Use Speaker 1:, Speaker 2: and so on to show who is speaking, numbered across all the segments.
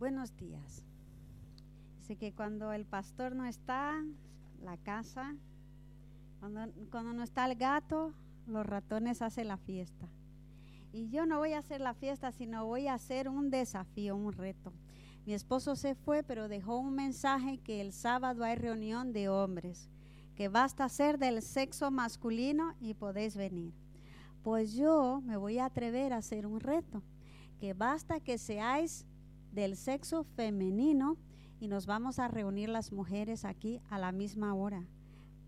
Speaker 1: Buenos días. Dice que cuando el pastor no está, la casa, cuando, cuando no está el gato, los ratones hacen la fiesta. Y yo no voy a hacer la fiesta, sino voy a hacer un desafío, un reto. Mi esposo se fue, pero dejó un mensaje que el sábado hay reunión de hombres, que basta ser del sexo masculino y podéis venir. Pues yo me voy a atrever a hacer un reto, que basta que seáis del sexo femenino y nos vamos a reunir las mujeres aquí a la misma hora.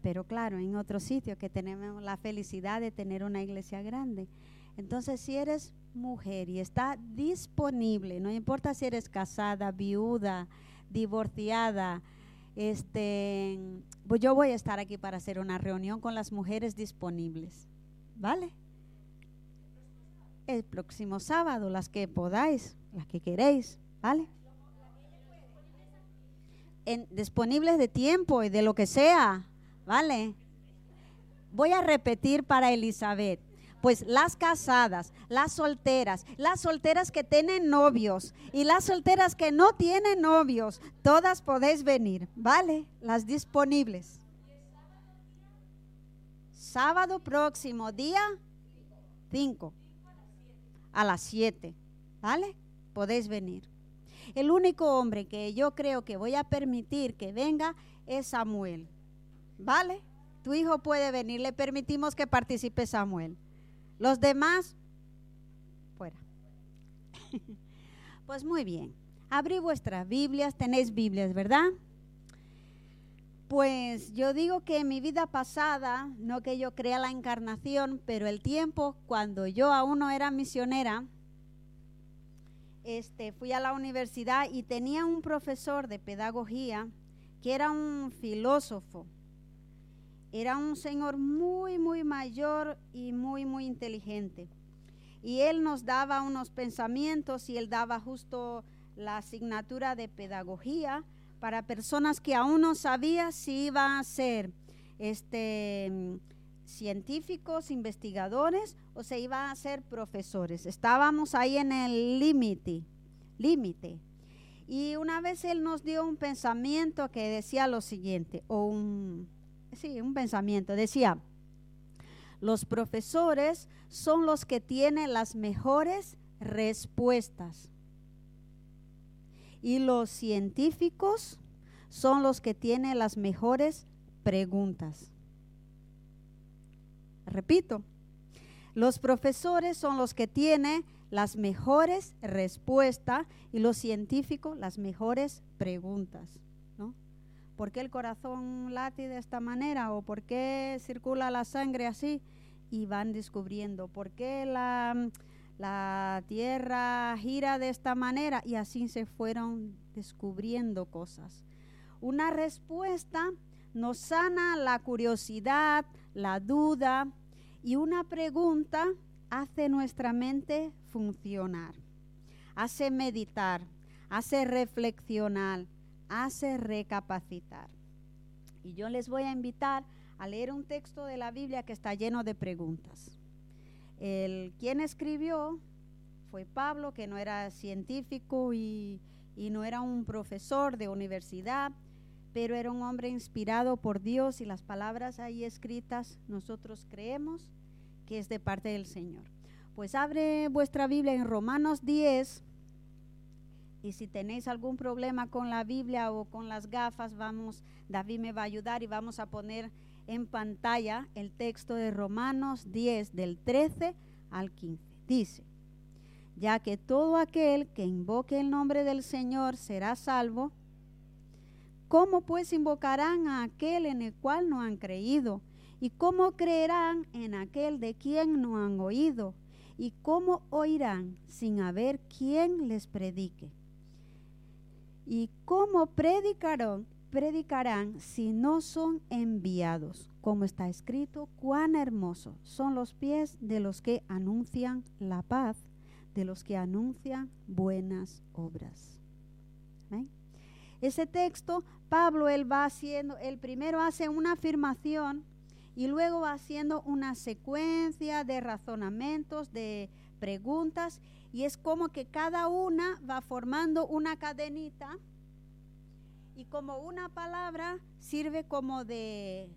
Speaker 1: Pero claro, en otro sitio que tenemos la felicidad de tener una iglesia grande. Entonces, si eres mujer y está disponible, no importa si eres casada, viuda, divorciada, este, pues yo voy a estar aquí para hacer una reunión con las mujeres disponibles. ¿Vale? El próximo sábado, las que podáis, las que queréis. ¿Vale? Disponibles de tiempo y de lo que sea. ¿Vale? Voy a repetir para Elizabeth. Pues las casadas, las solteras, las solteras que tienen novios y las solteras que no tienen novios, todas podéis venir, ¿vale? Las disponibles. Sábado próximo, día 5, a las 7, ¿vale? Podéis venir. El único hombre que yo creo que voy a permitir que venga es Samuel. ¿Vale? Tu hijo puede venir, le permitimos que participe Samuel. Los demás, fuera. pues muy bien. Abrí vuestras Biblias, tenéis Biblias, ¿verdad? Pues yo digo que en mi vida pasada, no que yo crea la encarnación, pero el tiempo cuando yo aún no era misionera, este, fui a la universidad y tenía un profesor de pedagogía que era un filósofo. Era un señor muy, muy mayor y muy, muy inteligente. Y él nos daba unos pensamientos y él daba justo la asignatura de pedagogía para personas que aún no sabían si iban a ser este, científicos, investigadores o se iban a ser profesores. Estábamos ahí en el límite, límite. Y una vez él nos dio un pensamiento que decía lo siguiente, o un, sí, un pensamiento, decía, los profesores son los que tienen las mejores respuestas y los científicos son los que tienen las mejores preguntas. Repito, los profesores son los que tienen las mejores respuestas y los científicos las mejores preguntas. ¿no? ¿Por qué el corazón late de esta manera o por qué circula la sangre así? Y van descubriendo por qué la, la tierra gira de esta manera y así se fueron descubriendo cosas. Una respuesta nos sana la curiosidad, la duda y una pregunta hace nuestra mente funcionar, hace meditar, hace reflexionar, hace recapacitar. Y yo les voy a invitar a leer un texto de la Biblia que está lleno de preguntas. El quien escribió fue Pablo, que no era científico y, y no era un profesor de universidad, pero era un hombre inspirado por Dios y las palabras ahí escritas nosotros creemos que es de parte del Señor. Pues abre vuestra Biblia en Romanos 10 y si tenéis algún problema con la Biblia o con las gafas, vamos, David me va a ayudar y vamos a poner en pantalla el texto de Romanos 10 del 13 al 15. Dice, ya que todo aquel que invoque el nombre del Señor será salvo, ¿Cómo pues invocarán a aquel en el cual no han creído? ¿Y cómo creerán en aquel de quien no han oído? ¿Y cómo oirán sin haber quien les predique? ¿Y cómo predicarán, predicarán si no son enviados? Como está escrito, cuán hermosos son los pies de los que anuncian la paz, de los que anuncian buenas obras. Ese texto, Pablo, él va haciendo, él primero hace una afirmación y luego va haciendo una secuencia de razonamientos, de preguntas y es como que cada una va formando una cadenita y como una palabra sirve como de,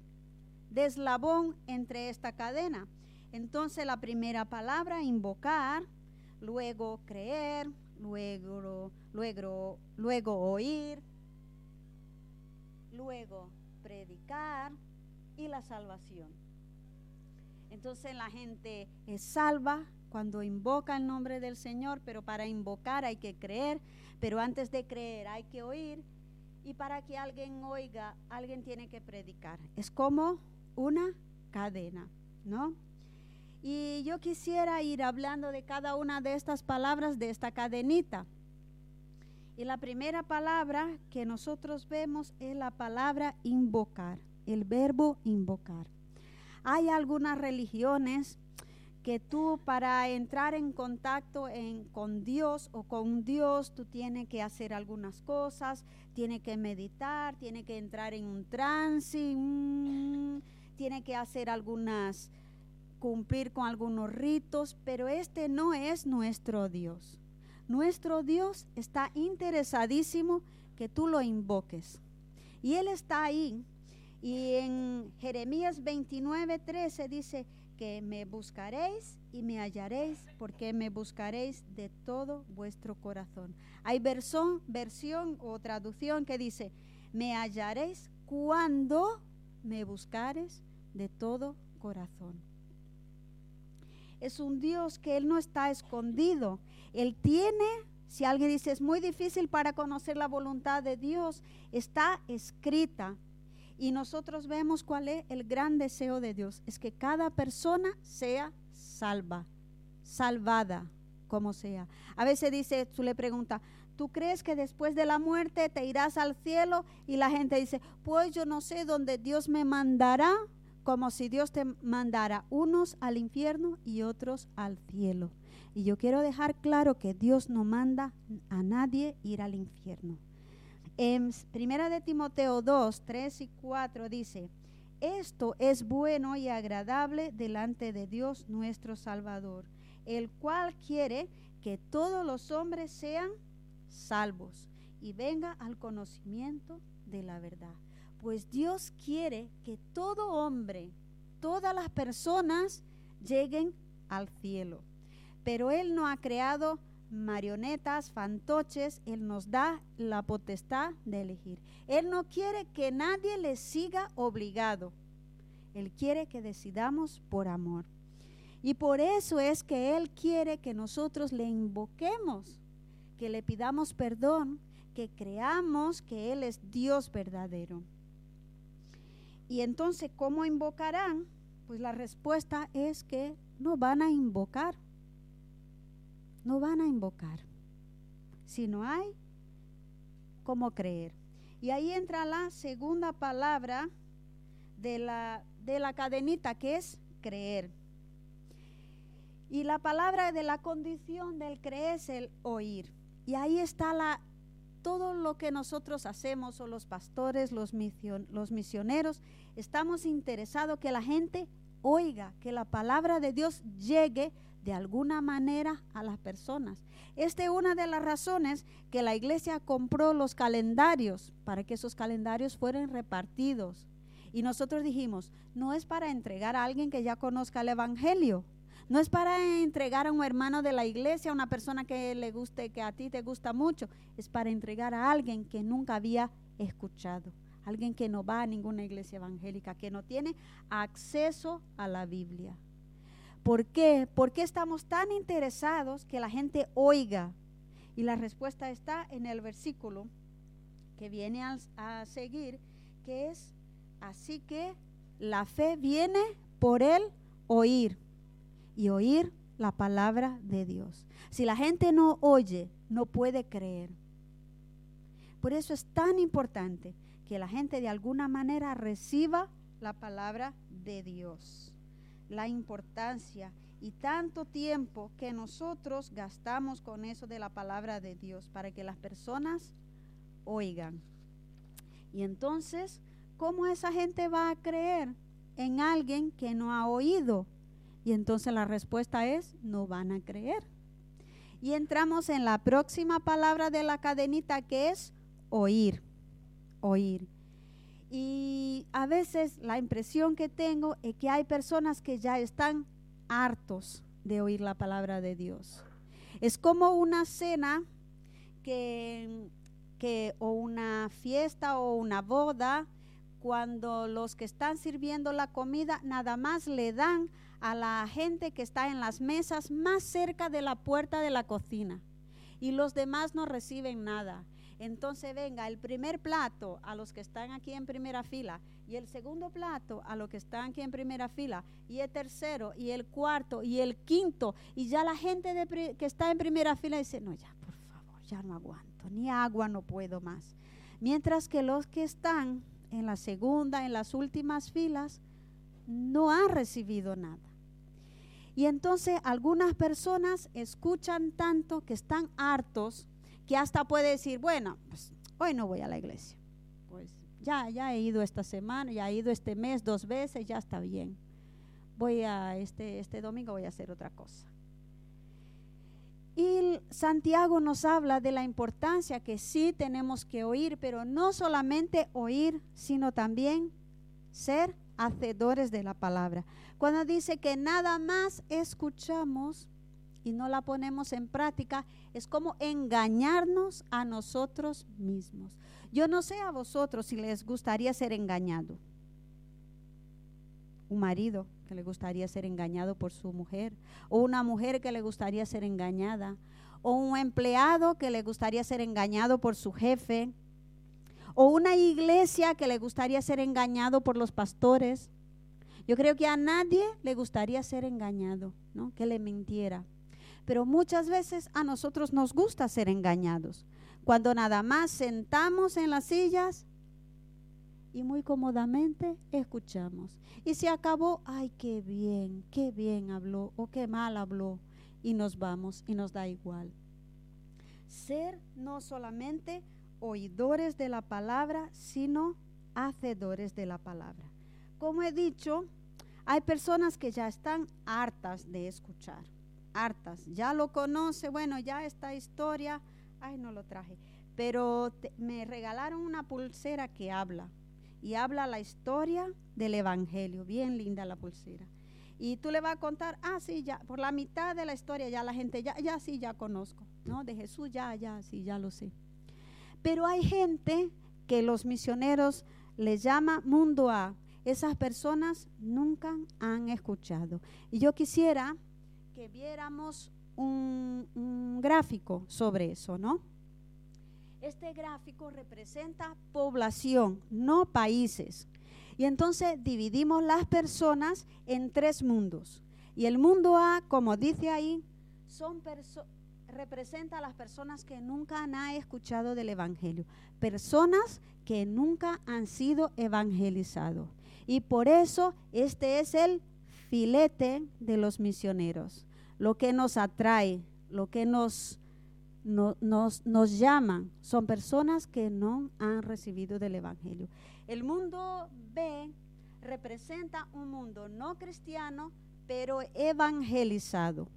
Speaker 1: de eslabón entre esta cadena. Entonces la primera palabra, invocar, luego creer, luego, luego, luego oír, luego predicar y la salvación. Entonces la gente es salva cuando invoca el nombre del Señor, pero para invocar hay que creer, pero antes de creer hay que oír y para que alguien oiga, alguien tiene que predicar. Es como una cadena, ¿no? Y yo quisiera ir hablando de cada una de estas palabras de esta cadenita. Y la primera palabra que nosotros vemos es la palabra invocar, el verbo invocar. Hay algunas religiones que tú para entrar en contacto con Dios o con Dios, tú tienes que hacer algunas cosas, tienes que meditar, tienes que entrar en un trance, mm, tienes que hacer algunas cumplir con algunos ritos, pero este no es nuestro Dios. Nuestro Dios está interesadísimo que tú lo invoques. Y Él está ahí. Y en Jeremías 29, 13 dice que me buscaréis y me hallaréis porque me buscaréis de todo vuestro corazón. Hay versión, versión o traducción que dice, me hallaréis cuando me buscares de todo corazón es un Dios que Él no está escondido. Él tiene, si alguien dice, es muy difícil para conocer la voluntad de Dios, está escrita. Y nosotros vemos cuál es el gran deseo de Dios, es que cada persona sea salva, salvada, como sea. A veces dice, tú le pregunta, ¿tú crees que después de la muerte te irás al cielo? Y la gente dice, pues yo no sé dónde Dios me mandará como si Dios te mandara unos al infierno y otros al cielo. Y yo quiero dejar claro que Dios no manda a nadie ir al infierno. En Primera de Timoteo 2, 3 y 4 dice, esto es bueno y agradable delante de Dios nuestro Salvador, el cual quiere que todos los hombres sean salvos y venga al conocimiento de la verdad. Pues Dios quiere que todo hombre, todas las personas lleguen al cielo. Pero Él no ha creado marionetas, fantoches, Él nos da la potestad de elegir. Él no quiere que nadie le siga obligado. Él quiere que decidamos por amor. Y por eso es que Él quiere que nosotros le invoquemos, que le pidamos perdón, que creamos que Él es Dios verdadero. Y entonces, ¿cómo invocarán? Pues la respuesta es que no van a invocar. No van a invocar. Si no hay, ¿cómo creer? Y ahí entra la segunda palabra de la, de la cadenita, que es creer. Y la palabra de la condición del creer es el oír. Y ahí está la todo lo que nosotros hacemos, o los pastores, los, los misioneros, estamos interesados que la gente oiga, que la palabra de Dios llegue de alguna manera a las personas. Esta es una de las razones que la iglesia compró los calendarios para que esos calendarios fueran repartidos. Y nosotros dijimos, no es para entregar a alguien que ya conozca el Evangelio, no es para entregar a un hermano de la iglesia, a una persona que le guste, que a ti te gusta mucho. Es para entregar a alguien que nunca había escuchado. Alguien que no va a ninguna iglesia evangélica, que no tiene acceso a la Biblia. ¿Por qué? ¿Por qué estamos tan interesados que la gente oiga? Y la respuesta está en el versículo que viene a, a seguir, que es, así que la fe viene por el oír y oír la palabra de Dios. Si la gente no oye, no puede creer. Por eso es tan importante que la gente de alguna manera reciba la palabra de Dios. La importancia y tanto tiempo que nosotros gastamos con eso de la palabra de Dios para que las personas oigan. Y entonces, ¿cómo esa gente va a creer en alguien que no ha oído Y entonces la respuesta es, no van a creer. Y entramos en la próxima palabra de la cadenita que es oír, oír. Y a veces la impresión que tengo es que hay personas que ya están hartos de oír la palabra de Dios. Es como una cena que, que o una fiesta o una boda cuando los que están sirviendo la comida nada más le dan a la gente que está en las mesas más cerca de la puerta de la cocina y los demás no reciben nada. Entonces venga el primer plato a los que están aquí en primera fila y el segundo plato a los que están aquí en primera fila y el tercero y el cuarto y el quinto y ya la gente que está en primera fila dice, no, ya, por favor, ya no aguanto, ni agua no puedo más. Mientras que los que están en la segunda, en las últimas filas, no han recibido nada. Y entonces algunas personas escuchan tanto que están hartos que hasta puede decir, bueno, pues hoy no voy a la iglesia. Pues ya, ya he ido esta semana, ya he ido este mes dos veces, ya está bien. Voy a este, este domingo voy a hacer otra cosa. Y Santiago nos habla de la importancia que sí tenemos que oír, pero no solamente oír, sino también ser hacedores de la palabra. Cuando dice que nada más escuchamos y no la ponemos en práctica, es como engañarnos a nosotros mismos. Yo no sé a vosotros si les gustaría ser engañado. Un marido que le gustaría ser engañado por su mujer, o una mujer que le gustaría ser engañada, o un empleado que le gustaría ser engañado por su jefe, o una iglesia que le gustaría ser engañado por los pastores. Yo creo que a nadie le gustaría ser engañado, ¿no? Que le mintiera. Pero muchas veces a nosotros nos gusta ser engañados. Cuando nada más sentamos en las sillas y muy cómodamente escuchamos. Y se acabó, ay, qué bien, qué bien habló o qué mal habló. Y nos vamos y nos da igual. Ser no solamente oidores de la palabra, sino hacedores de la palabra. Como he dicho, hay personas que ya están hartas de escuchar hartas. Ya lo conoce, bueno, ya esta historia, ay, no lo traje, pero me regalaron una pulsera que habla y habla la historia del Evangelio, bien linda la pulsera. Y tú le vas a contar, ah, sí, ya, por la mitad de la historia ya la gente, ya, ya sí, ya conozco, ¿no? De Jesús, ya, ya, sí, ya lo sé. Pero hay gente que los misioneros les llama mundo A. Esas personas nunca han escuchado. Y yo quisiera que viéramos un, gráfico sobre eso, ¿no? Este gráfico representa población, no países. Y entonces dividimos las personas en tres mundos. Y el mundo A, como dice ahí, son representa a las personas que nunca han escuchado del Evangelio. Personas que nunca han sido evangelizados. Y por eso este es el filete de los misioneros, lo que nos atrae, lo que nos, nos, nos llama, son personas que no han recibido del Evangelio. El mundo B representa un mundo no cristiano, pero evangelizado.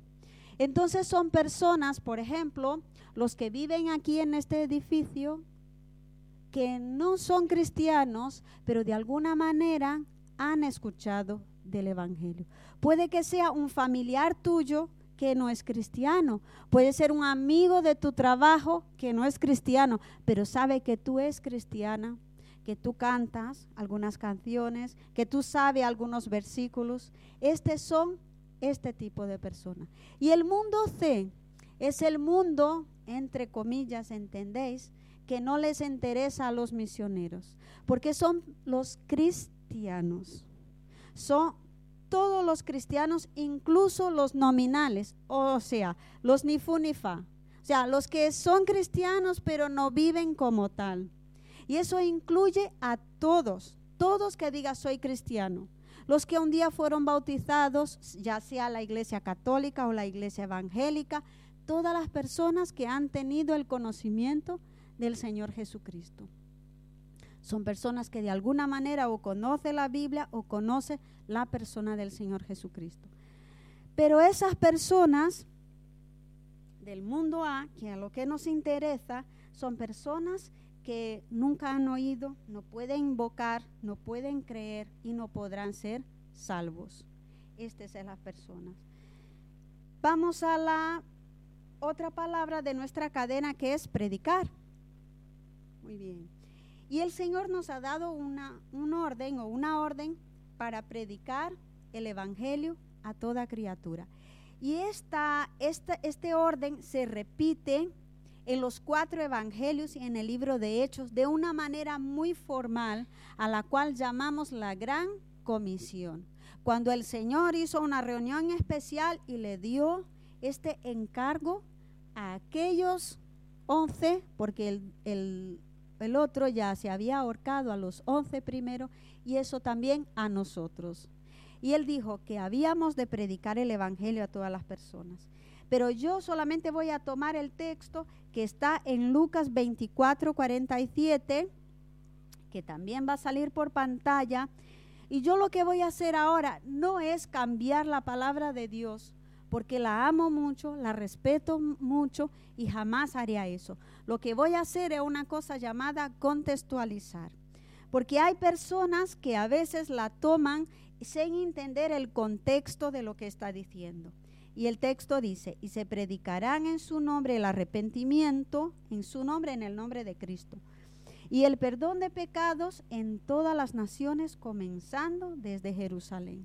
Speaker 1: Entonces son personas, por ejemplo, los que viven aquí en este edificio, que no son cristianos, pero de alguna manera han escuchado del Evangelio. Puede que sea un familiar tuyo que no es cristiano. Puede ser un amigo de tu trabajo que no es cristiano, pero sabe que tú es cristiana, que tú cantas algunas canciones, que tú sabes algunos versículos. Estos son este tipo de personas. Y el mundo C es el mundo, entre comillas, ¿entendéis? Que no les interesa a los misioneros, porque son los cristianos son todos los cristianos, incluso los nominales, o sea, los ni fu ni fa. O sea, los que son cristianos pero no viven como tal. Y eso incluye a todos, todos que digan soy cristiano. Los que un día fueron bautizados, ya sea la iglesia católica o la iglesia evangélica, todas las personas que han tenido el conocimiento del Señor Jesucristo. Son personas que de alguna manera o conoce la Biblia o conoce la persona del Señor Jesucristo. Pero esas personas del mundo A, que a lo que nos interesa, son personas que nunca han oído, no pueden invocar, no pueden creer y no podrán ser salvos. Estas son las personas. Vamos a la otra palabra de nuestra cadena que es predicar. Muy bien. Y el Señor nos ha dado una, un orden o una orden para predicar el Evangelio a toda criatura. Y esta, este orden se repite en los cuatro evangelios y en el libro de Hechos de una manera muy formal, a la cual llamamos la gran comisión. Cuando el Señor hizo una reunión especial y le dio este encargo a aquellos once, porque el, el, el otro ya se había ahorcado a los once primero, y eso también a nosotros. Y él dijo que habíamos de predicar el Evangelio a todas las personas. Pero yo solamente voy a tomar el texto que está en Lucas 24, 47, que también va a salir por pantalla. Y yo lo que voy a hacer ahora no es cambiar la palabra de Dios, porque la amo mucho, la respeto mucho y jamás haría eso. Lo que voy a hacer es una cosa llamada contextualizar, porque hay personas que a veces la toman sin entender el contexto de lo que está diciendo. Y el texto dice, y se predicarán en su nombre el arrepentimiento, en su nombre, en el nombre de Cristo. Y el perdón de pecados en todas las naciones, comenzando desde Jerusalén.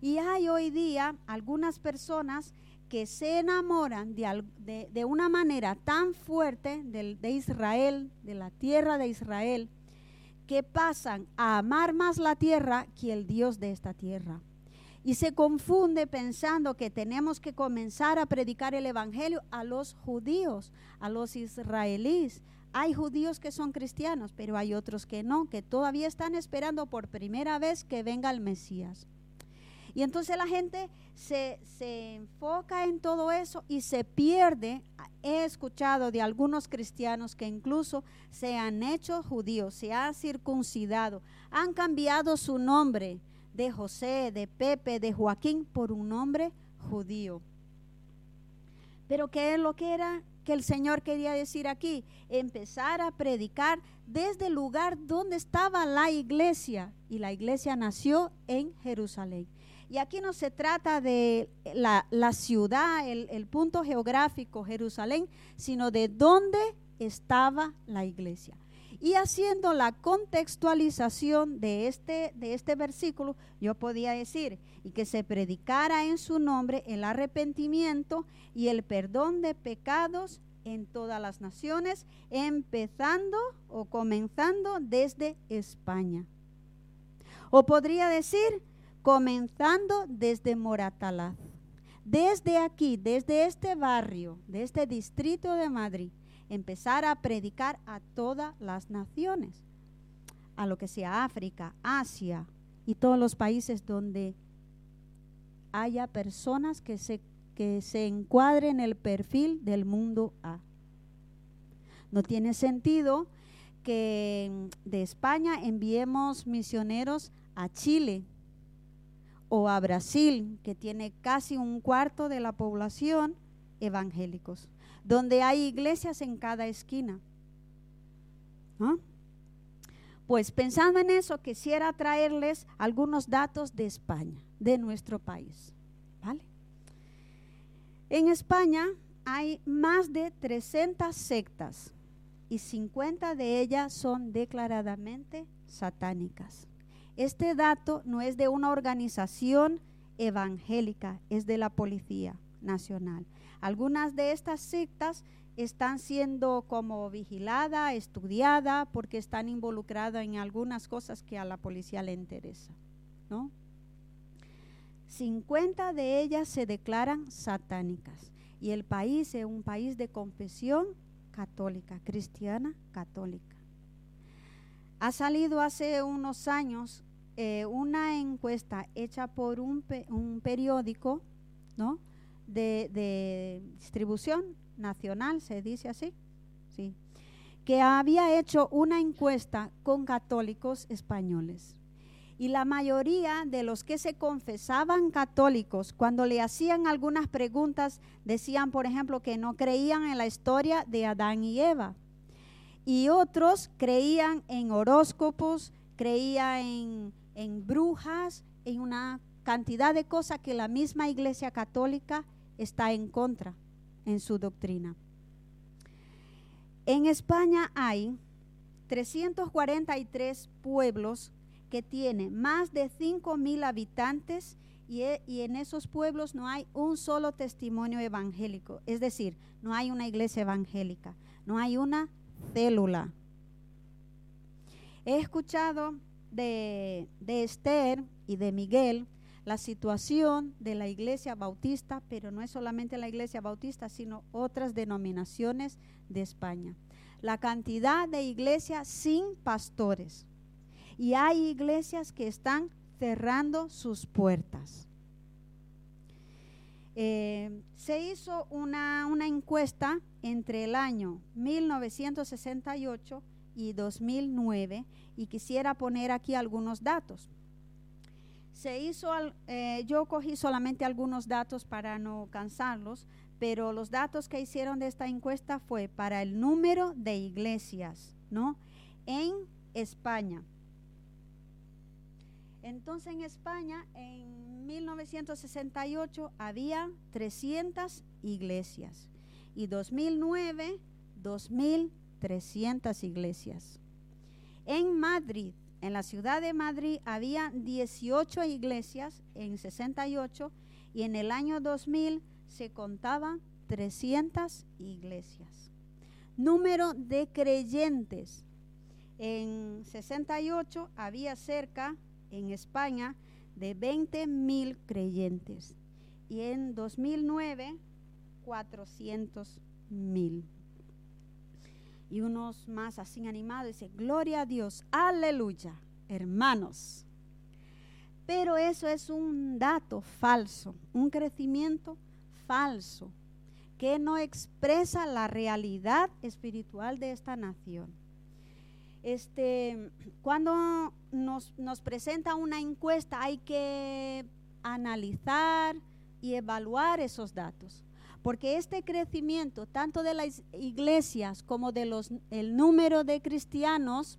Speaker 1: Y hay hoy día algunas personas que se enamoran de, de, una manera tan fuerte de, de Israel, de la tierra de Israel, que pasan a amar más la tierra que el Dios de esta tierra. Y se confunde pensando que tenemos que comenzar a predicar el Evangelio a los judíos, a los israelíes. Hay judíos que son cristianos, pero hay otros que no, que todavía están esperando por primera vez que venga el Mesías. Y entonces la gente se, enfoca en todo eso y se pierde. He escuchado de algunos cristianos que incluso se han hecho judíos, se han circuncidado, han cambiado su nombre de José, de Pepe, de Joaquín por un nombre judío. Pero ¿qué es lo que era que el Señor quería decir aquí? Empezar a predicar desde el lugar donde estaba la iglesia. Y la iglesia nació en Jerusalén. Y aquí no se trata de la, ciudad, el, el, punto geográfico, Jerusalén, sino de dónde estaba la iglesia. Y haciendo la contextualización de este, de este versículo, yo podía decir, y que se predicara en su nombre el arrepentimiento y el perdón de pecados en todas las naciones, empezando o comenzando desde España. O podría decir, comenzando desde Moratalaz. Desde aquí, desde este barrio, de este distrito de Madrid, empezar a predicar a todas las naciones, a lo que sea África, Asia y todos los países donde haya personas que se, que se encuadren en el perfil del mundo A. No tiene sentido que de España enviemos misioneros a Chile o a Brasil, que tiene casi un cuarto de la población evangélicos, donde hay iglesias en cada esquina. Pues pensando en eso, quisiera traerles algunos datos de España, de nuestro país. ¿vale? En España hay más de 300 sectas y 50 de ellas son declaradamente satánicas. Este dato no es de una organización evangélica, es de la Policía Nacional. Algunas de estas sectas están siendo como vigilada, estudiada, porque están involucradas en algunas cosas que a la policía le interesa, ¿no? 50 de ellas se declaran satánicas y el país es un país de confesión católica, cristiana católica. Ha salido hace unos años eh, una encuesta hecha por un, periódico ¿no? De, distribución nacional, se dice así, sí, que había hecho una encuesta con católicos españoles. Y la mayoría de los que se confesaban católicos, cuando le hacían algunas preguntas, decían, por ejemplo, que no creían en la historia de Adán y Eva. Y otros creían en horóscopos, creían en, brujas, en una cantidad de cosas que la misma Iglesia Católica está en contra en su doctrina. En España hay 343 pueblos que tienen más de 5 mil habitantes y, e, y, en esos pueblos no hay un solo testimonio evangélico, es decir, no hay una iglesia evangélica, no hay una célula. He escuchado de, de Esther y de Miguel la situación de la iglesia bautista, pero no es solamente la iglesia bautista, sino otras denominaciones de España. La cantidad de iglesias sin pastores. Y hay iglesias que están cerrando sus puertas. Eh, se hizo una, una encuesta entre el año 1968 y 2009 y quisiera poner aquí algunos datos. Se hizo, eh, yo cogí solamente algunos datos para no cansarlos, pero los datos que hicieron de esta encuesta fue para el número de iglesias, ¿no? En España. Entonces en España en 1968 había 300 iglesias y 2009 2.300 iglesias. En Madrid en la ciudad de Madrid había 18 iglesias en 68 y en el año 2000 se contaban 300 iglesias. Número de creyentes. En 68 había cerca en España de 20 mil creyentes y en 2009 400 mil y unos más así animados, dice, gloria a Dios, aleluya, hermanos. Pero eso es un dato falso, un crecimiento falso, que no expresa la realidad espiritual de esta nación. Este, cuando nos, nos presenta una encuesta hay que analizar y evaluar esos datos porque este crecimiento, tanto de las iglesias como de los, el número de cristianos,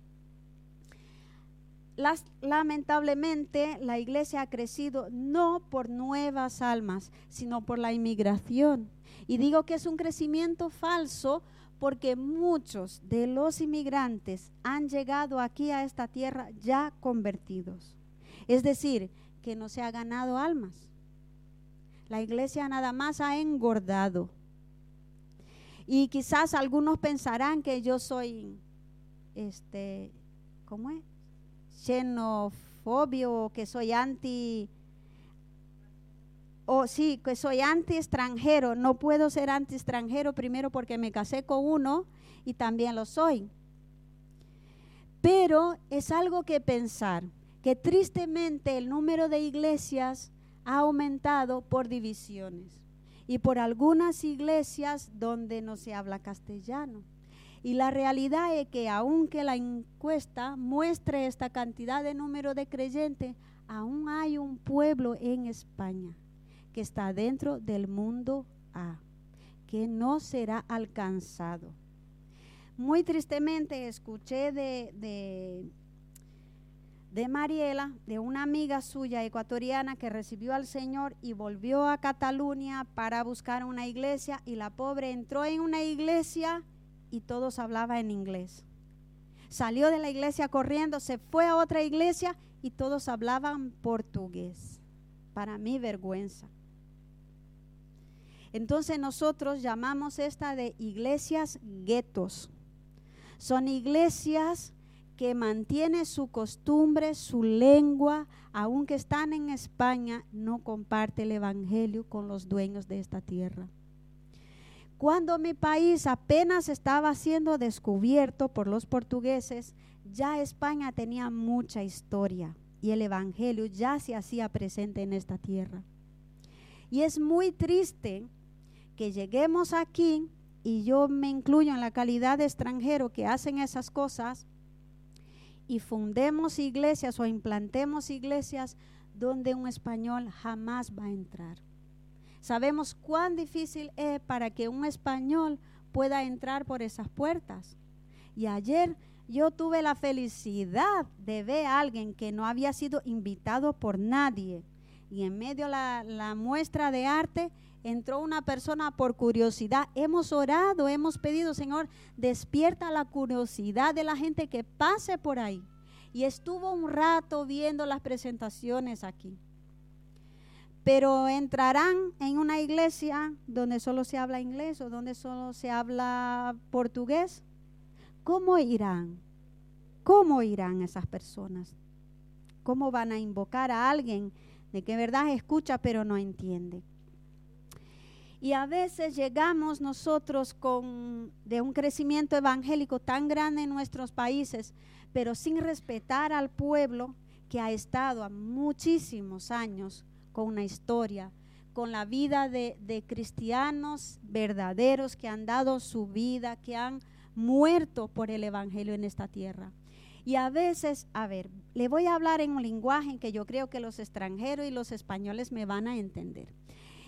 Speaker 1: lamentablemente la iglesia ha crecido no por nuevas almas, sino por la inmigración. Y digo que es un crecimiento falso porque muchos de los inmigrantes han llegado aquí a esta tierra ya convertidos. Es decir, que no se ha ganado almas. La iglesia nada más ha engordado. Y quizás algunos pensarán que yo soy, este, ¿cómo es? Xenofobio, que soy anti, o sí, que soy anti extranjero. No puedo ser anti extranjero primero porque me casé con uno y también lo soy. Pero es algo que pensar, que tristemente el número de iglesias ha aumentado por divisiones y por algunas iglesias donde no se habla castellano. Y la realidad es que aunque la encuesta muestre esta cantidad de número de creyentes, aún hay un pueblo en España que está dentro del mundo A, que no será alcanzado. Muy tristemente escuché de, de de Mariela, de una amiga suya ecuatoriana que recibió al Señor y volvió a Cataluña para buscar una iglesia y la pobre entró en una iglesia y todos hablaban en inglés. Salió de la iglesia corriendo, se fue a otra iglesia y todos hablaban portugués. Para mí vergüenza. Entonces nosotros llamamos esta de iglesias guetos. Son iglesias que mantiene su costumbre, su lengua, aunque están en España, no comparte el Evangelio con los dueños de esta tierra. Cuando mi país apenas estaba siendo descubierto por los portugueses, ya España tenía mucha historia y el Evangelio ya se hacía presente en esta tierra. Y es muy triste que lleguemos aquí, y yo me incluyo en la calidad de extranjero que hacen esas cosas, y fundemos iglesias o implantemos iglesias donde un español jamás va a entrar. Sabemos cuán difícil es para que un español pueda entrar por esas puertas. Y ayer yo tuve la felicidad de ver a alguien que no había sido invitado por nadie. Y en medio de la, la muestra de arte entró una persona por curiosidad. Hemos orado, hemos pedido, Señor, despierta la curiosidad de la gente que pase por ahí. Y estuvo un rato viendo las presentaciones aquí pero entrarán en una iglesia donde solo se habla inglés o donde solo se habla portugués. ¿Cómo irán? ¿Cómo irán esas personas? ¿Cómo van a invocar a alguien de que verdad escucha pero no entiende? Y a veces llegamos nosotros con de un crecimiento evangélico tan grande en nuestros países, pero sin respetar al pueblo que ha estado a muchísimos años con una historia, con la vida de, cristianos verdaderos que han dado su vida, que han muerto por el Evangelio en esta tierra. Y a veces, a ver, le voy a hablar en un lenguaje en que yo creo que los extranjeros y los españoles me van a entender.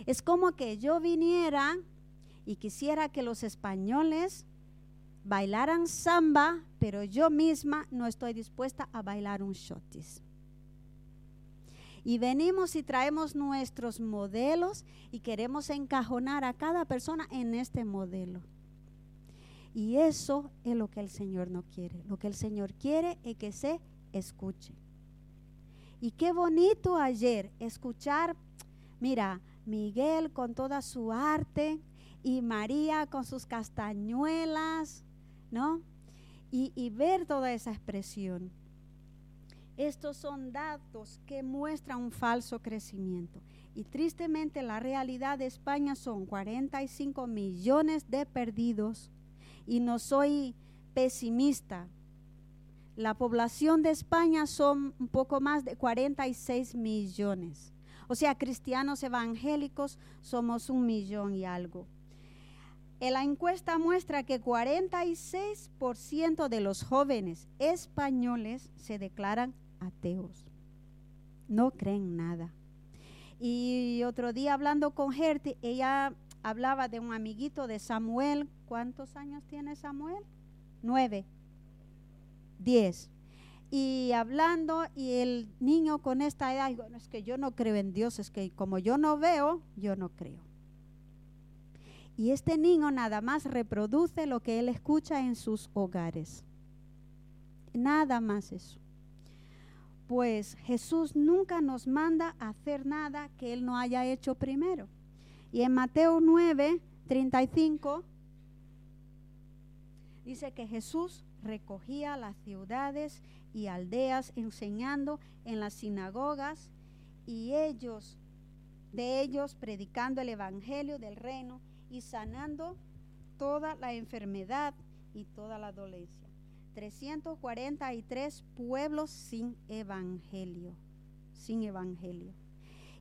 Speaker 1: Es como que yo viniera y quisiera que los españoles bailaran samba, pero yo misma no estoy dispuesta a bailar un shotis. Y venimos y traemos nuestros modelos y queremos encajonar a cada persona en este modelo. Y eso es lo que el Señor no quiere. Lo que el Señor quiere es que se escuche. Y qué bonito ayer escuchar, mira, Miguel con toda su arte y María con sus castañuelas, ¿no? Y, ver toda esa expresión. Estos son datos que muestran un falso crecimiento. Y tristemente la realidad de España son 45 millones de perdidos. Y no soy pesimista. La población de España son un poco más de 46 millones. O sea, cristianos evangélicos somos un millón y algo. La encuesta muestra que 46% de los jóvenes españoles se declaran ateos. No creen nada. Y otro día hablando con Gertie, ella hablaba de un amiguito de Samuel. ¿Cuántos años tiene Samuel? Nueve. Diez. Y hablando, y el niño con esta edad, bueno, es que yo no creo en Dios, es que como yo no veo, yo no creo. Y este niño nada más reproduce lo que él escucha en sus hogares. Nada más eso pues Jesús nunca nos manda hacer nada que Él no haya hecho primero. Y en Mateo 9, 35, dice que Jesús recogía las ciudades y aldeas enseñando en las sinagogas y ellos, de ellos predicando el Evangelio del reino y sanando toda la enfermedad y toda la dolencia. 343 pueblos sin evangelio, sin evangelio.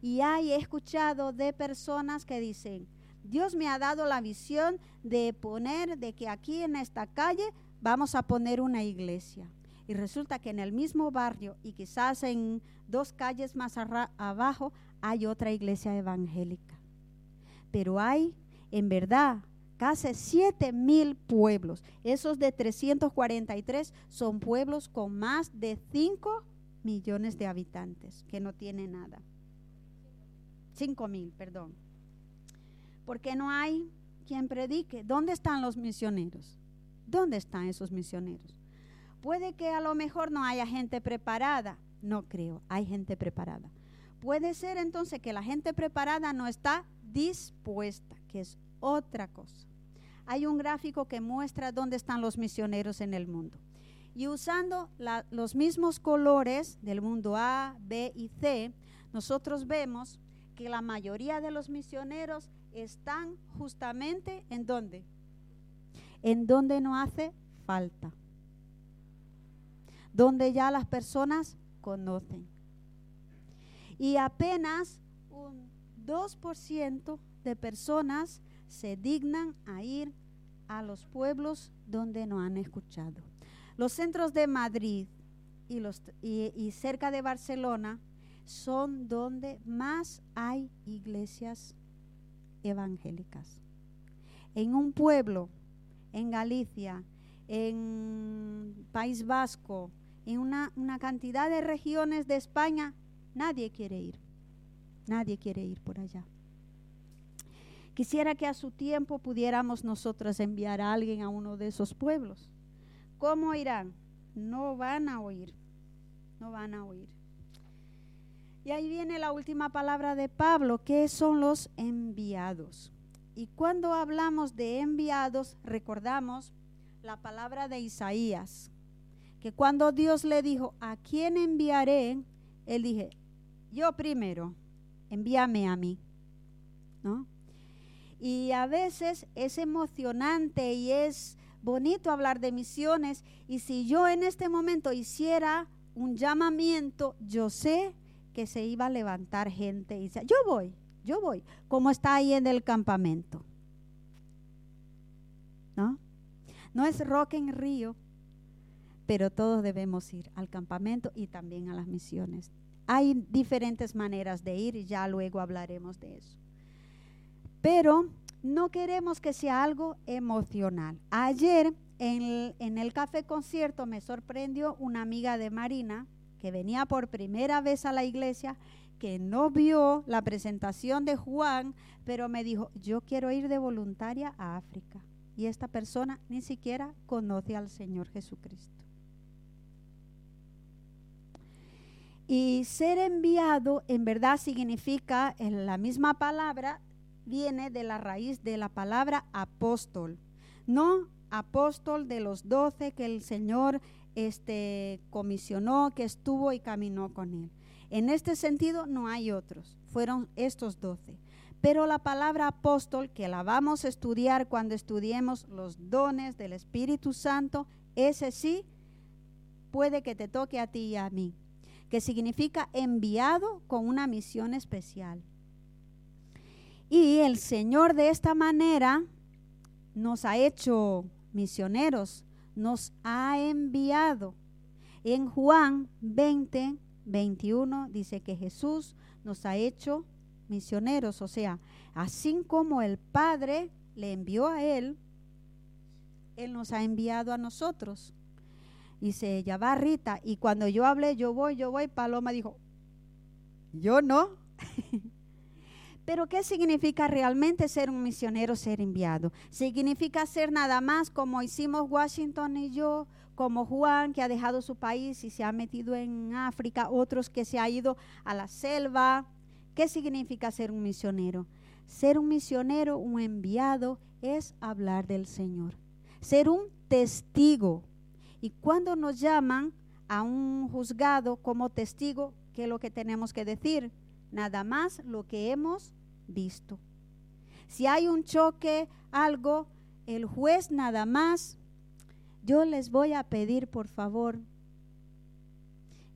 Speaker 1: Y hay escuchado de personas que dicen, Dios me ha dado la visión de poner, de que aquí en esta calle vamos a poner una iglesia. Y resulta que en el mismo barrio y quizás en dos calles más abajo hay otra iglesia evangélica. Pero hay, en verdad, casi 7 mil pueblos. Esos de 343 son pueblos con más de 5 millones de habitantes, que no tienen nada. 5 mil, perdón. Porque no hay quien predique. ¿Dónde están los misioneros? ¿Dónde están esos misioneros? Puede que a lo mejor no haya gente preparada. No creo, hay gente preparada. Puede ser entonces que la gente preparada no está dispuesta, que es otra cosa. Hay un gráfico que muestra dónde están los misioneros en el mundo. Y usando los mismos colores del mundo A, B y C, nosotros vemos que la mayoría de los misioneros están justamente en dónde? En donde no hace falta. Donde ya las personas conocen. Y apenas un 2% de personas se dignan a ir a los pueblos donde no han escuchado. Los centros de Madrid y, los, y cerca de Barcelona son donde más hay iglesias evangélicas. En un pueblo, en Galicia, en País Vasco, en una, cantidad de regiones de España, nadie quiere ir. Nadie quiere ir por allá. Quisiera que a su tiempo pudiéramos nosotros enviar a alguien a uno de esos pueblos. ¿Cómo irán? No van a oír. No van a oír. Y ahí viene la última palabra de Pablo, que son los enviados. Y cuando hablamos de enviados, recordamos la palabra de Isaías, que cuando Dios le dijo, ¿a quién enviaré? Él dije, yo primero, envíame a mí. ¿No? Y a veces es emocionante y es bonito hablar de misiones. Y si yo en este momento hiciera un llamamiento, yo sé que se iba a levantar gente y decía, yo voy, yo voy, como está ahí en el campamento. ¿No? No es rock en río, pero todos debemos ir al campamento y también a las misiones. Hay diferentes maneras de ir y ya luego hablaremos de eso. Pero no queremos que sea algo emocional. Ayer en el, en el café concierto me sorprendió una amiga de Marina que venía por primera vez a la iglesia, que no vio la presentación de Juan, pero me dijo, yo quiero ir de voluntaria a África. Y esta persona ni siquiera conoce al Señor Jesucristo. Y ser enviado en verdad significa, en la misma palabra, viene de la raíz de la palabra apóstol. No apóstol de los doce que el Señor este, comisionó, que estuvo y caminó con él. En este sentido no hay otros, fueron estos doce. Pero la palabra apóstol, que la vamos a estudiar cuando estudiemos los dones del Espíritu Santo, ese sí puede que te toque a ti y a mí, que significa enviado con una misión especial. Y el Señor de esta manera nos ha hecho misioneros, nos ha enviado. En Juan 20, 21 dice que Jesús nos ha hecho misioneros, o sea, así como el Padre le envió a Él, Él nos ha enviado a nosotros. Dice, ella va Rita, y cuando yo hablé, yo voy, yo voy, Paloma dijo, yo no. Pero ¿qué significa realmente ser un misionero, ser enviado? Significa ser nada más como hicimos Washington y yo, como Juan que ha dejado su país y se ha metido en África, otros que se ha ido a la selva. ¿Qué significa ser un misionero? Ser un misionero, un enviado, es hablar del Señor. Ser un testigo. Y cuando nos llaman a un juzgado como testigo, ¿qué es lo que tenemos que decir? nada más lo que hemos visto. Si hay un choque, algo, el juez nada más, yo les voy a pedir por favor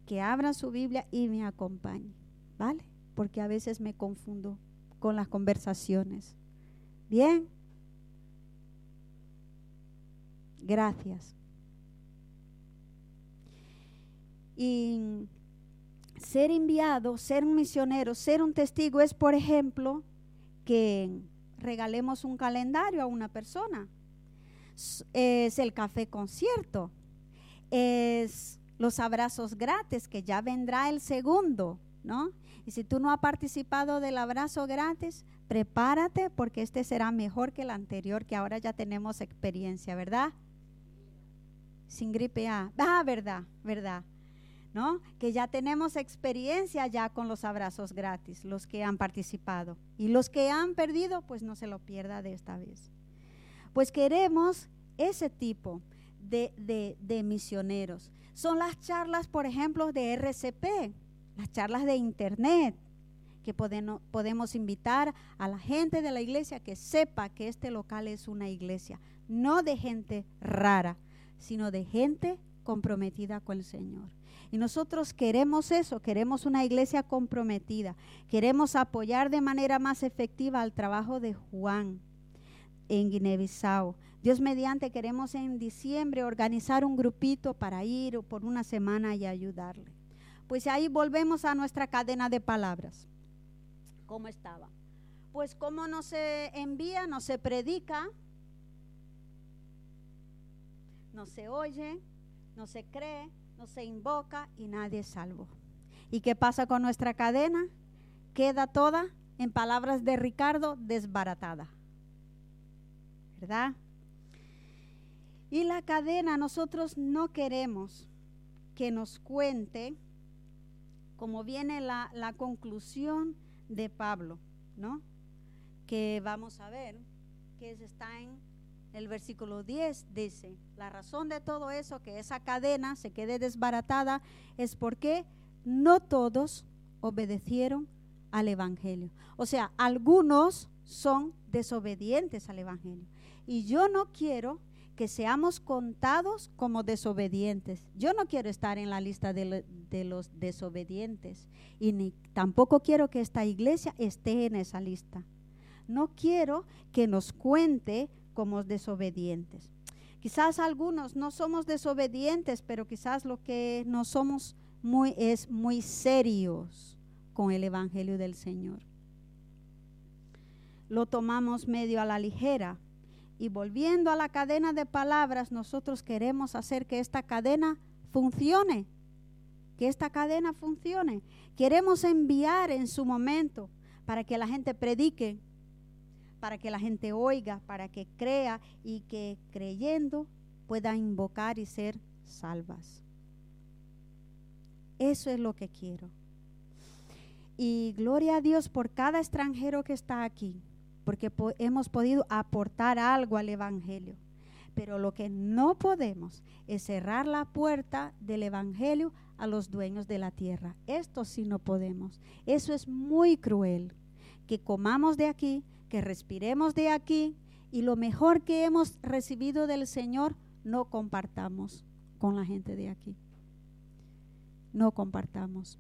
Speaker 1: que abran su Biblia y me acompañen, ¿vale? Porque a veces me confundo con las conversaciones. Bien. Gracias. Y ser enviado, ser un misionero, ser un testigo es, por ejemplo, que regalemos un calendario a una persona. Es el café concierto. Es los abrazos gratis, que ya vendrá el segundo, ¿no? Y si tú no has participado del abrazo gratis, prepárate porque este será mejor que el anterior, que ahora ya tenemos experiencia, ¿verdad? Sin gripe A. Ah, verdad, verdad. ¿No? Que ya tenemos experiencia ya con los abrazos gratis, los que han participado. Y los que han perdido, pues no se lo pierda de esta vez. Pues queremos ese tipo de, de misioneros. Son las charlas, por ejemplo, de RCP, las charlas de Internet, que podemos invitar a la gente de la iglesia que sepa que este local es una iglesia, no de gente rara, sino de gente comprometida con el Señor. Y nosotros queremos eso, queremos una iglesia comprometida, queremos apoyar de manera más efectiva al trabajo de Juan en Guinea-Bissau, Dios mediante queremos en diciembre organizar un grupito para ir por una semana y ayudarle. Pues ahí volvemos a nuestra cadena de palabras. ¿Cómo estaba? Pues como no se envía, no se predica, no se oye, no se cree, no se invoca y nadie es salvo. ¿Y qué pasa con nuestra cadena? Queda toda, en palabras de Ricardo, desbaratada. ¿Verdad? Y la cadena nosotros no queremos que nos cuente como viene la, la conclusión de Pablo, ¿no? Que vamos a ver, que está en el versículo 10 dice, la razón de todo eso, que esa cadena se quede desbaratada, es porque no todos obedecieron al Evangelio. O sea, algunos son desobedientes al Evangelio. Y yo no quiero que seamos contados como desobedientes. Yo no quiero estar en la lista de, de, los desobedientes y ni tampoco quiero que esta iglesia esté en esa lista. No quiero que nos cuente como desobedientes. Quizás algunos no somos desobedientes, pero quizás lo que no somos muy, es muy serios con el Evangelio del Señor. Lo tomamos medio a la ligera. Y volviendo a la cadena de palabras, nosotros queremos hacer que esta cadena funcione, que esta cadena funcione. Queremos enviar en su momento para que la gente predique, para que la gente oiga, para que crea y que creyendo pueda invocar y ser salvas. Eso es lo que quiero. Y gloria a Dios por cada extranjero que está aquí, porque hemos podido aportar algo al Evangelio. Pero lo que no podemos es cerrar la puerta del Evangelio a los dueños de la tierra. Esto sí no podemos. Eso es muy cruel. Que comamos de aquí, que respiremos de aquí y lo mejor que hemos recibido del Señor no compartamos con la gente de aquí. No compartamos.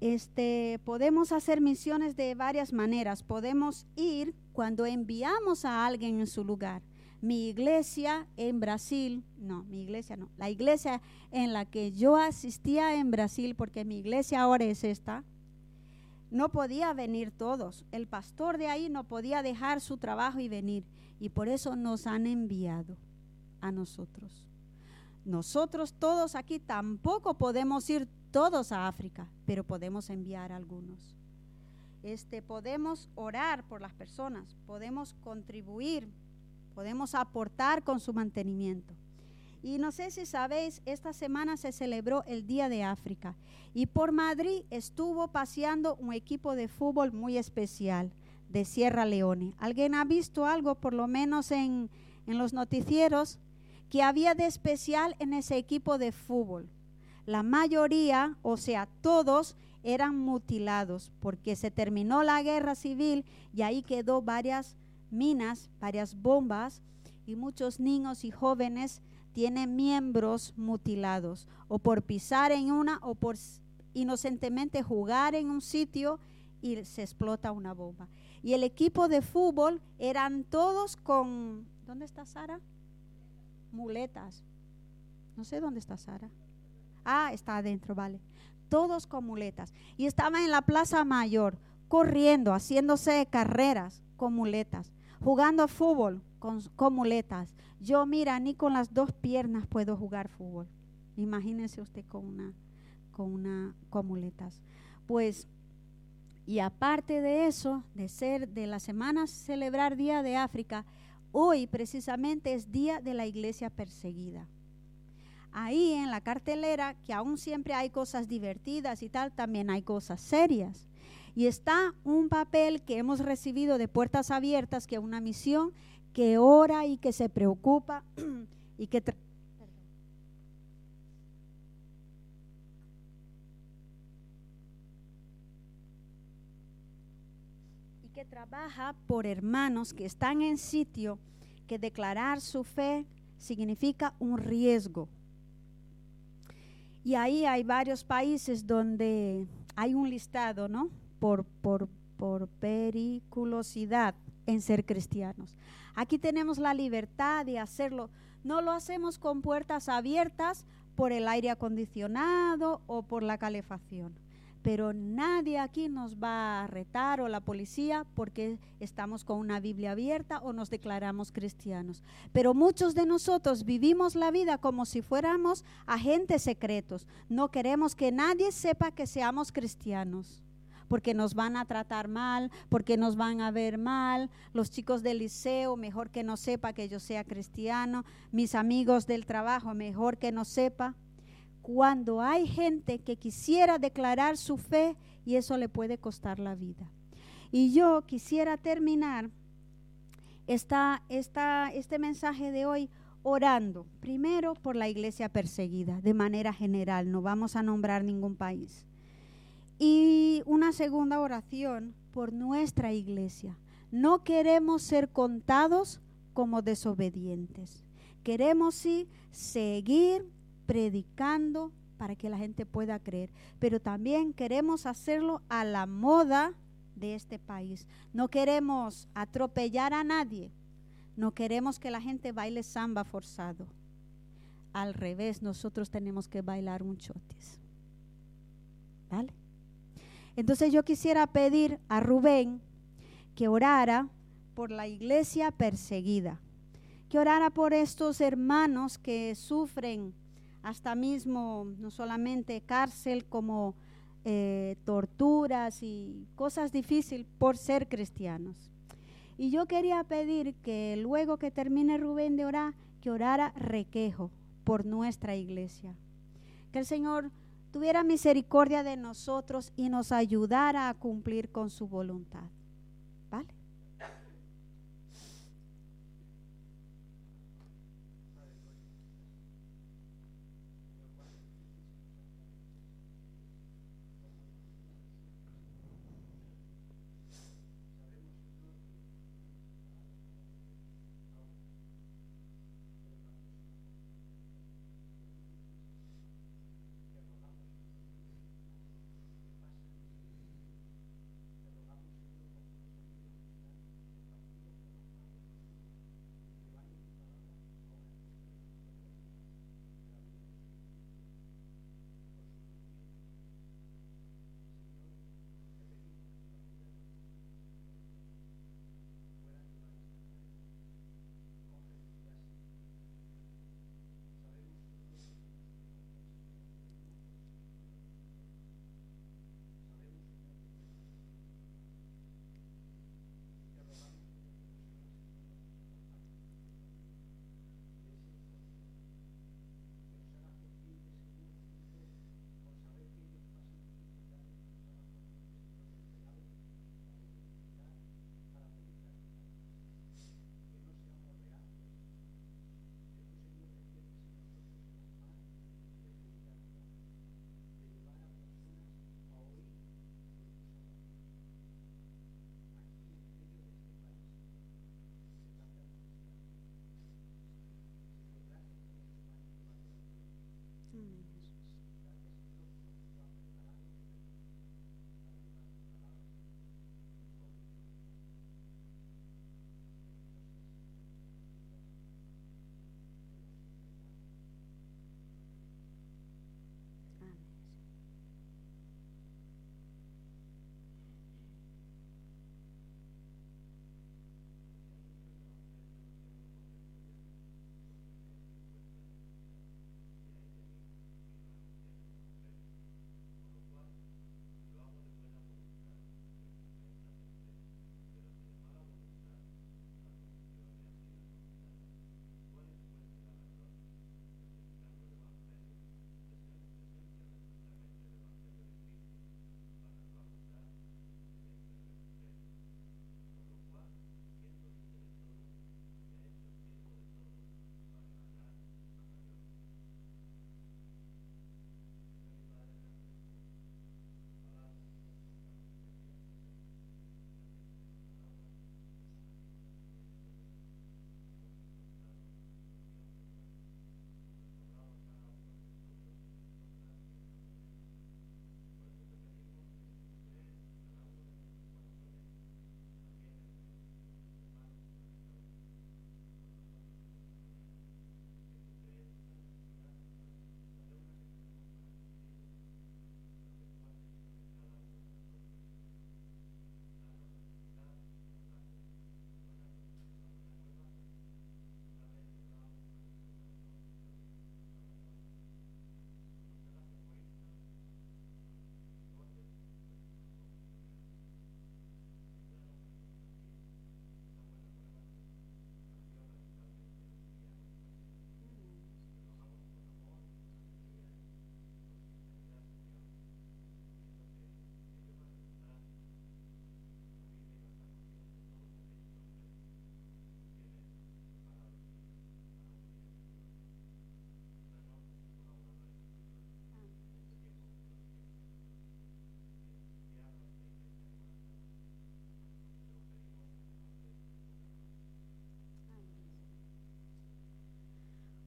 Speaker 1: Este, podemos hacer misiones de varias maneras. Podemos ir cuando enviamos a alguien en su lugar. Mi iglesia en Brasil, no, mi iglesia no, la iglesia en la que yo asistía en Brasil, porque mi iglesia ahora es esta, no podía venir todos. El pastor de ahí no podía dejar su trabajo y venir. Y por eso nos han enviado a nosotros. Nosotros todos aquí tampoco podemos ir todos a África, pero podemos enviar algunos. Este, podemos orar por las personas, podemos contribuir, podemos aportar con su mantenimiento. Y no sé si sabéis, esta semana se celebró el Día de África y por Madrid estuvo paseando un equipo de fútbol muy especial de Sierra Leone. ¿Alguien ha visto algo, por lo menos en, en los noticieros, que había de especial en ese equipo de fútbol? La mayoría, o sea, todos, eran mutilados porque se terminó la guerra civil y ahí quedó varias minas, varias bombas y muchos niños y jóvenes tiene miembros mutilados, o por pisar en una, o por inocentemente jugar en un sitio y se explota una bomba. Y el equipo de fútbol eran todos con, ¿dónde está Sara? Muletas. No sé dónde está Sara. Ah, está adentro, vale. Todos con muletas. Y estaban en la Plaza Mayor, corriendo, haciéndose carreras con muletas, jugando fútbol con, muletas. Yo, mira, ni con las dos piernas puedo jugar fútbol. Imagínese usted con una, con una, con muletas. Pues, y aparte de eso, de ser de la semana celebrar Día de África, hoy precisamente es Día de la Iglesia Perseguida. Ahí en la cartelera, que aún siempre hay cosas divertidas y tal, también hay cosas serias. Y está un papel que hemos recibido de puertas abiertas, que es una misión que ora y que se preocupa y que y que trabaja por hermanos que están en sitio que declarar su fe significa un riesgo. Y ahí hay varios países donde hay un listado, ¿no? Por, por, por periculosidad en ser cristianos. Aquí tenemos la libertad de hacerlo. No lo hacemos con puertas abiertas por el aire acondicionado o por la calefacción pero nadie aquí nos va a retar o la policía porque estamos con una Biblia abierta o nos declaramos cristianos. Pero muchos de nosotros vivimos la vida como si fuéramos agentes secretos. No queremos que nadie sepa que seamos cristianos porque nos van a tratar mal, porque nos van a ver mal. Los chicos del liceo, mejor que no sepa que yo sea cristiano. Mis amigos del trabajo, mejor que no sepa cuando hay gente que quisiera declarar su fe y eso le puede costar la vida. Y yo quisiera terminar esta, este mensaje de hoy orando, primero por la iglesia perseguida, de manera general, no vamos a nombrar ningún país. Y una segunda oración por nuestra iglesia. No queremos ser contados como desobedientes. Queremos sí seguir predicando para que la gente pueda creer, pero también queremos hacerlo a la moda de este país. No queremos atropellar a nadie, no queremos que la gente baile samba forzado. Al revés, nosotros tenemos que bailar un chotis. ¿Vale? Entonces yo quisiera pedir a Rubén que orara por la iglesia perseguida, que orara por estos hermanos que sufren hasta mismo no solamente cárcel como eh, torturas y cosas difíciles por ser cristianos. Y yo quería pedir que luego que termine Rubén de orar, que orara requejo por nuestra iglesia. Que el Señor tuviera misericordia de nosotros y nos ayudara a cumplir con su voluntad. ¿Vale?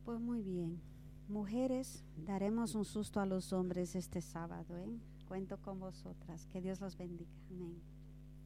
Speaker 1: Pues muy bien. Mujeres, daremos un susto a los hombres este sábado, ¿eh? Cuento con vosotras. Que Dios los bendiga. Amén.